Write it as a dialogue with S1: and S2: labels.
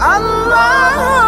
S1: Allah.